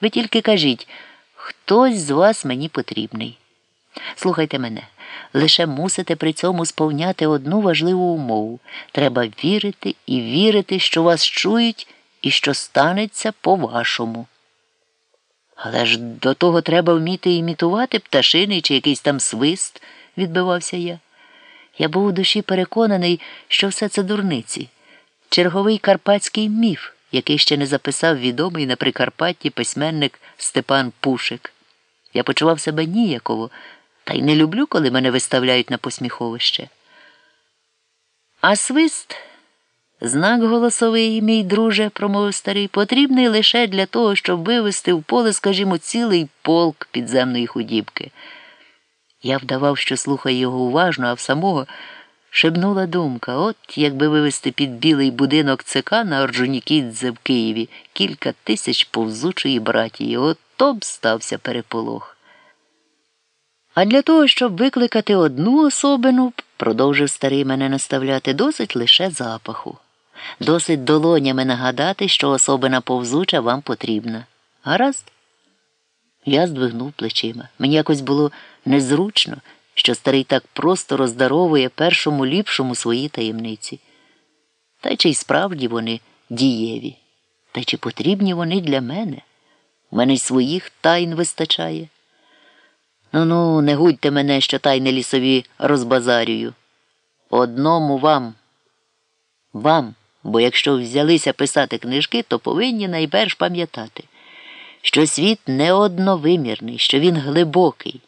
Ви тільки кажіть, хтось з вас мені потрібний. Слухайте мене, лише мусите при цьому сповняти одну важливу умову. Треба вірити і вірити, що вас чують і що станеться по-вашому. Але ж до того треба вміти імітувати пташини чи якийсь там свист, відбивався я. Я був у душі переконаний, що все це дурниці, черговий карпатський міф, який ще не записав відомий на Прикарпатті письменник Степан Пушик. Я почував себе ніяково, та й не люблю, коли мене виставляють на посміховище. А свист, знак голосовий, мій друже, промовив старий, потрібний лише для того, щоб вивести в поле, скажімо, цілий полк підземної худібки. Я вдавав, що слухаю його уважно, а в самого шибнула думка от якби вивести під білий будинок ЦК на Орджонікідзе в Києві кілька тисяч повзучої братії, от то б стався переполох. А для того, щоб викликати одну особину, продовжив старий мене наставляти, досить лише запаху. Досить долонями нагадати, що особина повзуча вам потрібна. Гаразд? Я здвигнув плечима. Мені якось було незручно, що старий так просто роздаровує першому ліпшому свої таємниці. Та чи й справді вони дієві? Та чи потрібні вони для мене? У мене й своїх тайн вистачає. Ну ну, не гудьте мене, що тайни лісові розбазарюю. Одному вам. Вам, бо якщо взялися писати книжки, то повинні найперш пам'ятати що світ неодновимірний, що він глибокий.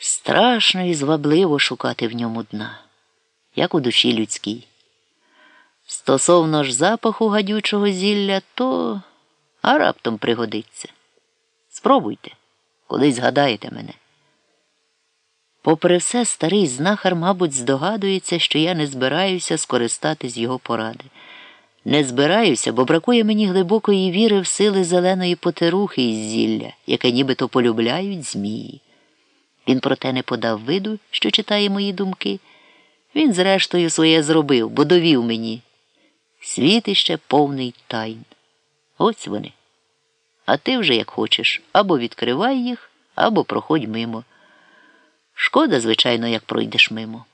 Страшно і звабливо шукати в ньому дна, як у душі людській. Стосовно ж запаху гадючого зілля, то а раптом пригодиться. Спробуйте, колись згадаєте мене. Попри все, старий знахар, мабуть, здогадується, що я не збираюся скористатись його поради. Не збираюся, бо бракує мені глибокої віри в сили зеленої потерухи із зілля, яке нібито полюбляють змії. Він проте не подав виду, що читає мої думки. Він, зрештою, своє зробив, бо довів мені. Світ іще повний тайн. Ось вони. А ти вже, як хочеш, або відкривай їх, або проходь мимо. Шкода, звичайно, як пройдеш мимо.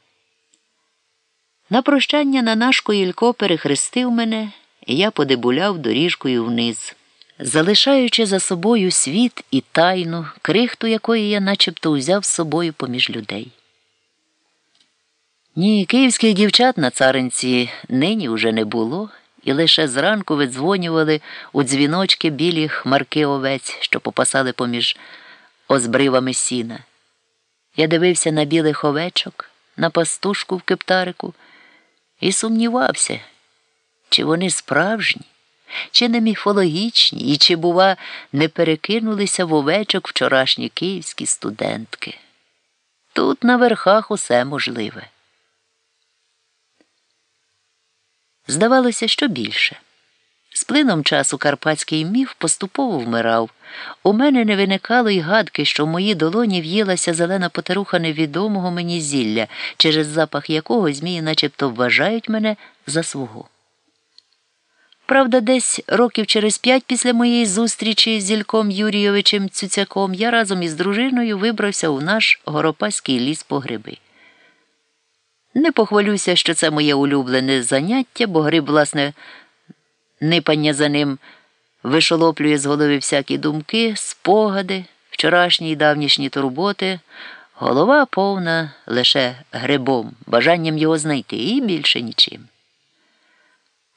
На прощання Нанашко Ілько перехрестив мене, і я подебуляв доріжкою вниз, залишаючи за собою світ і тайну, крихту якої я начебто узяв з собою поміж людей. Ні, київських дівчат на царинці нині вже не було, і лише зранку видзвонювали у дзвіночки білі хмарки овець, що попасали поміж озбривами сіна. Я дивився на білих овечок, на пастушку в кептарику і сумнівався, чи вони справжні, чи не міфологічні, і чи, бува, не перекинулися в овечок вчорашні київські студентки. Тут на верхах усе можливе. Здавалося, що більше. З плином часу карпатський міф поступово вмирав. У мене не виникало й гадки, що в моїй долоні в'їлася зелена потеруха невідомого мені зілля, через запах якого змії начебто вважають мене за свого. Правда, десь років через п'ять після моєї зустрічі з Зільком Юрійовичем Цюцяком я разом із дружиною вибрався у наш горопаський ліс по гриби. Не похвалюся, що це моє улюблене заняття, бо гриб, власне, Нипання за ним вишолоплює з голови всякі думки, спогади, вчорашні й давнішні турботи, голова повна лише грибом, бажанням його знайти і більше нічим.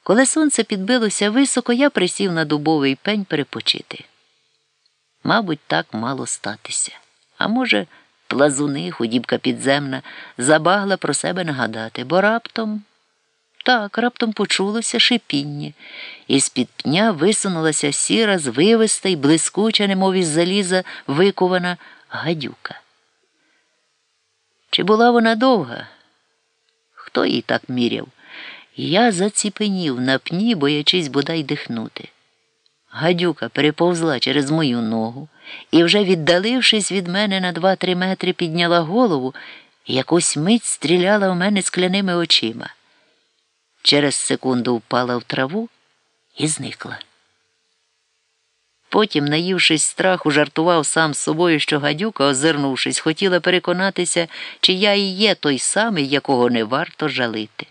Коли сонце підбилося високо, я присів на дубовий пень перепочити. Мабуть, так мало статися. А може, плазуни, худібка підземна, забагла про себе нагадати, бо раптом. Так, раптом почулося шипіння, і з під пня висунулася сіра, звивиста й блискуча, немов із заліза, викована гадюка. Чи була вона довга? Хто її так міряв? Я заціпенів на пні, боячись бодай дихнути. Гадюка переповзла через мою ногу і, вже віддалившись від мене на два-три метри, підняла голову і якусь мить стріляла в мене скляними очима через секунду впала в траву і зникла. Потім, наївшись страху, жартував сам з собою, що гадюка, озирнувшись, хотіла переконатися, чи я і є той самий, якого не варто жалити.